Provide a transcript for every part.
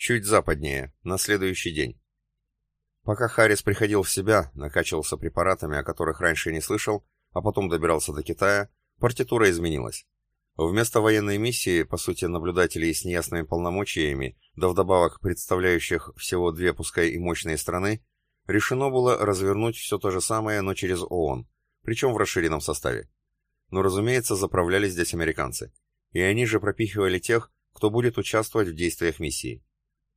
Чуть западнее, на следующий день. Пока Харрис приходил в себя, накачивался препаратами, о которых раньше не слышал, а потом добирался до Китая, партитура изменилась. Вместо военной миссии, по сути, наблюдателей с неясными полномочиями, да вдобавок представляющих всего две, пускай и мощные страны, решено было развернуть все то же самое, но через ООН, причем в расширенном составе. Но, разумеется, заправлялись здесь американцы. И они же пропихивали тех, кто будет участвовать в действиях миссии.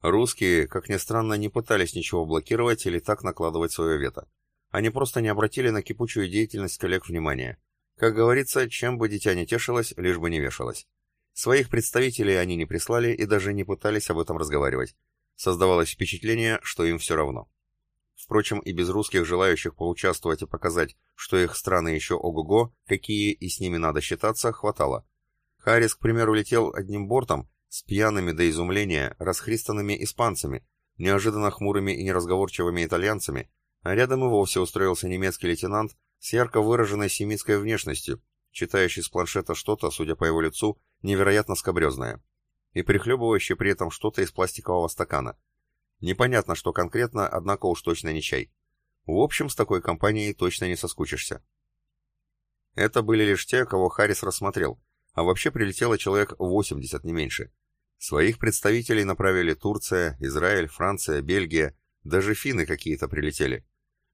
Русские, как ни странно, не пытались ничего блокировать или так накладывать свое вето. Они просто не обратили на кипучую деятельность коллег внимания. Как говорится, чем бы дитя не тешилось, лишь бы не вешалось. Своих представителей они не прислали и даже не пытались об этом разговаривать. Создавалось впечатление, что им все равно. Впрочем, и без русских желающих поучаствовать и показать, что их страны еще ого-го, какие и с ними надо считаться, хватало. Харрис, к примеру, летел одним бортом, с пьяными до изумления, расхристанными испанцами, неожиданно хмурыми и неразговорчивыми итальянцами, а рядом и вовсе устроился немецкий лейтенант с ярко выраженной семитской внешностью, читающий с планшета что-то, судя по его лицу, невероятно скобрезное, и прихлебывающий при этом что-то из пластикового стакана. Непонятно, что конкретно, однако уж точно не чай. В общем, с такой компанией точно не соскучишься. Это были лишь те, кого Харрис рассмотрел, а вообще прилетело человек 80, не меньше. Своих представителей направили Турция, Израиль, Франция, Бельгия, даже финны какие-то прилетели.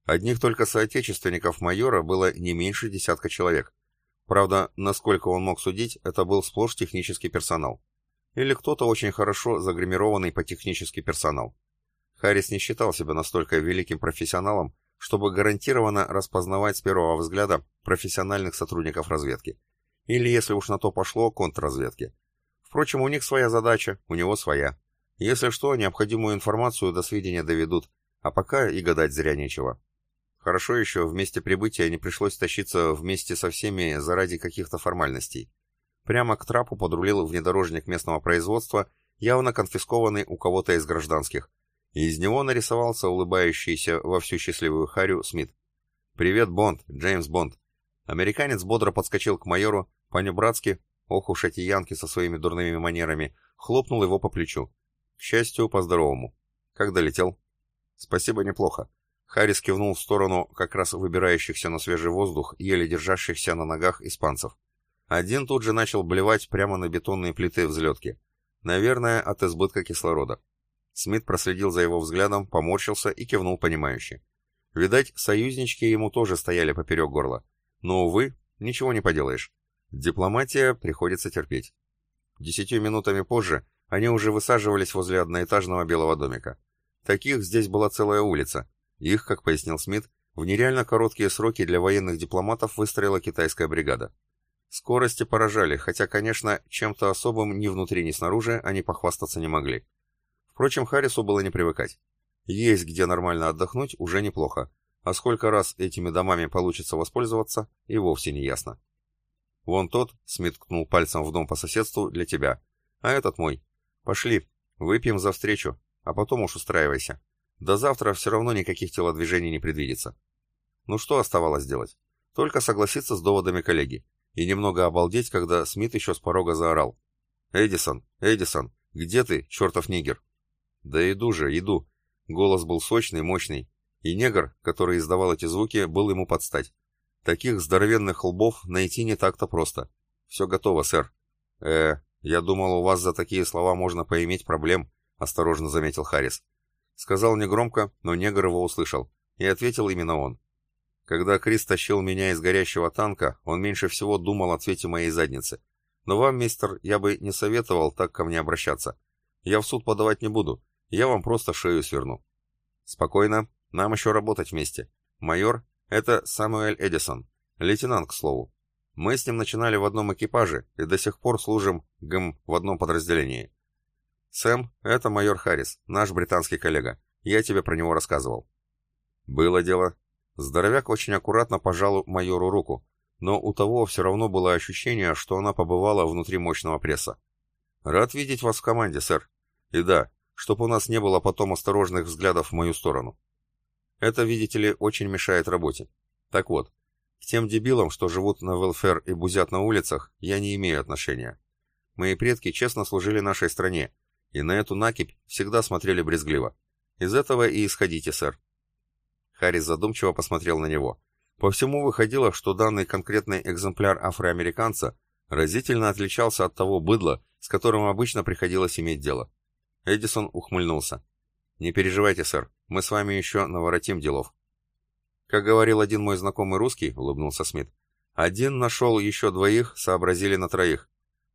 Одних только соотечественников майора было не меньше десятка человек. Правда, насколько он мог судить, это был сплошь технический персонал. Или кто-то очень хорошо загримированный по технический персонал. Харрис не считал себя настолько великим профессионалом, чтобы гарантированно распознавать с первого взгляда профессиональных сотрудников разведки. Или, если уж на то пошло, контрразведки. Впрочем, у них своя задача, у него своя. Если что, необходимую информацию до сведения доведут, а пока и гадать зря нечего. Хорошо еще, в месте прибытия не пришлось тащиться вместе со всеми заради каких-то формальностей. Прямо к трапу подрулил внедорожник местного производства, явно конфискованный у кого-то из гражданских, и из него нарисовался улыбающийся во всю счастливую харю Смит. «Привет, Бонд, Джеймс Бонд». Американец бодро подскочил к майору, понебратски Ох уж эти янки со своими дурными манерами. Хлопнул его по плечу. К счастью, по-здоровому. Как долетел? Спасибо, неплохо. Харрис кивнул в сторону как раз выбирающихся на свежий воздух, еле держащихся на ногах испанцев. Один тут же начал блевать прямо на бетонные плиты взлетки. Наверное, от избытка кислорода. Смит проследил за его взглядом, поморщился и кивнул понимающе. Видать, союзнички ему тоже стояли поперек горла. Но, увы, ничего не поделаешь. Дипломатия приходится терпеть. Десятью минутами позже они уже высаживались возле одноэтажного белого домика. Таких здесь была целая улица. Их, как пояснил Смит, в нереально короткие сроки для военных дипломатов выстроила китайская бригада. Скорости поражали, хотя, конечно, чем-то особым ни внутри, ни снаружи они похвастаться не могли. Впрочем, Харрису было не привыкать. Есть где нормально отдохнуть уже неплохо, а сколько раз этими домами получится воспользоваться, и вовсе не ясно. Вон тот, Смит ткнул пальцем в дом по соседству, для тебя. А этот мой. Пошли, выпьем за встречу, а потом уж устраивайся. До завтра все равно никаких телодвижений не предвидится. Ну что оставалось делать? Только согласиться с доводами коллеги. И немного обалдеть, когда Смит еще с порога заорал. «Эдисон! Эдисон! Где ты, чертов нигер?» «Да иду же, иду!» Голос был сочный, мощный. И негр, который издавал эти звуки, был ему под стать. Таких здоровенных лбов найти не так-то просто. Все готово, сэр. Э, я думал, у вас за такие слова можно поиметь проблем, осторожно заметил Харрис. Сказал негромко, но негр его услышал. И ответил именно он. Когда Крис тащил меня из горящего танка, он меньше всего думал о цвете моей задницы. Но вам, мистер, я бы не советовал так ко мне обращаться. Я в суд подавать не буду. Я вам просто шею сверну. Спокойно. Нам еще работать вместе. Майор, это Самуэль Эдисон, лейтенант, к слову. Мы с ним начинали в одном экипаже и до сих пор служим, гм, в одном подразделении. Сэм, это майор Харрис, наш британский коллега. Я тебе про него рассказывал. Было дело. Здоровяк очень аккуратно пожал майору руку, но у того все равно было ощущение, что она побывала внутри мощного пресса. Рад видеть вас в команде, сэр. И да, чтоб у нас не было потом осторожных взглядов в мою сторону. Это, видите ли, очень мешает работе. Так вот, к тем дебилам, что живут на велфер и бузят на улицах, я не имею отношения. Мои предки честно служили нашей стране, и на эту накипь всегда смотрели брезгливо. Из этого и исходите, сэр. Харрис задумчиво посмотрел на него. По всему выходило, что данный конкретный экземпляр афроамериканца разительно отличался от того быдла, с которым обычно приходилось иметь дело. Эдисон ухмыльнулся. «Не переживайте, сэр, мы с вами еще наворотим делов». «Как говорил один мой знакомый русский», — улыбнулся Смит, «один нашел еще двоих, сообразили на троих.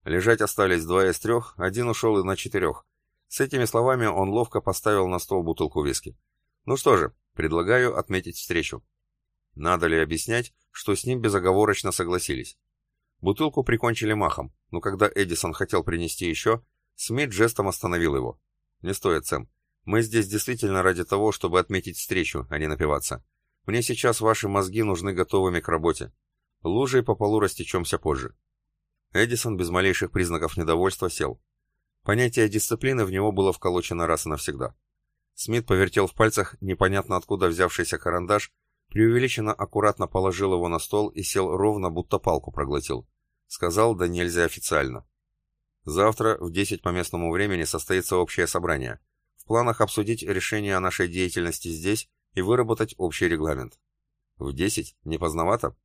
Лежать остались два из трех, один ушел и на четырех. С этими словами он ловко поставил на стол бутылку виски. Ну что же, предлагаю отметить встречу. Надо ли объяснять, что с ним безоговорочно согласились? Бутылку прикончили махом, но когда Эдисон хотел принести еще, Смит жестом остановил его. «Не стоит, Сэм. Мы здесь действительно ради того, чтобы отметить встречу, а не напиваться. Мне сейчас ваши мозги нужны готовыми к работе. Лужей по полу растечемся позже. Эдисон без малейших признаков недовольства сел. Понятие дисциплины в него было вколочено раз и навсегда. Смит повертел в пальцах непонятно откуда взявшийся карандаш, преувеличенно аккуратно положил его на стол и сел ровно, будто палку проглотил. Сказал, да нельзя официально. Завтра в 10 по местному времени состоится общее собрание. В планах обсудить решение о нашей деятельности здесь и выработать общий регламент. В 10? Не поздновато?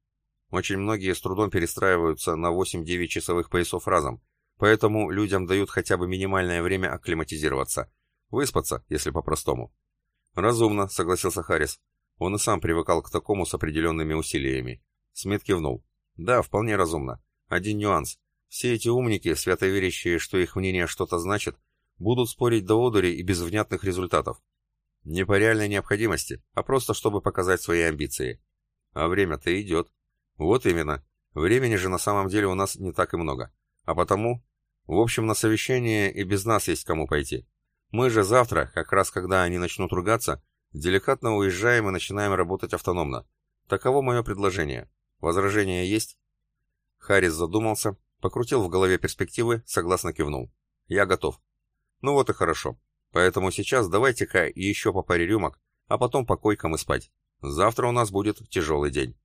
Очень многие с трудом перестраиваются на 8-9 часовых поясов разом, поэтому людям дают хотя бы минимальное время акклиматизироваться. Выспаться, если по-простому. «Разумно», — согласился Харрис. Он и сам привыкал к такому с определенными усилиями. Смит кивнул. «Да, вполне разумно. Один нюанс. Все эти умники, свято верящие, что их мнение что-то значит, будут спорить до одури и без внятных результатов. Не по реальной необходимости, а просто чтобы показать свои амбиции. А время-то идет. Вот именно. Времени же на самом деле у нас не так и много. А потому, в общем, на совещание и без нас есть кому пойти. Мы же завтра, как раз когда они начнут ругаться, деликатно уезжаем и начинаем работать автономно. Таково мое предложение. Возражения есть? Харрис задумался, покрутил в голове перспективы, согласно кивнул. Я готов. Ну вот и хорошо. Поэтому сейчас давайте-ка еще по паре рюмок, а потом по койкам и спать. Завтра у нас будет тяжелый день.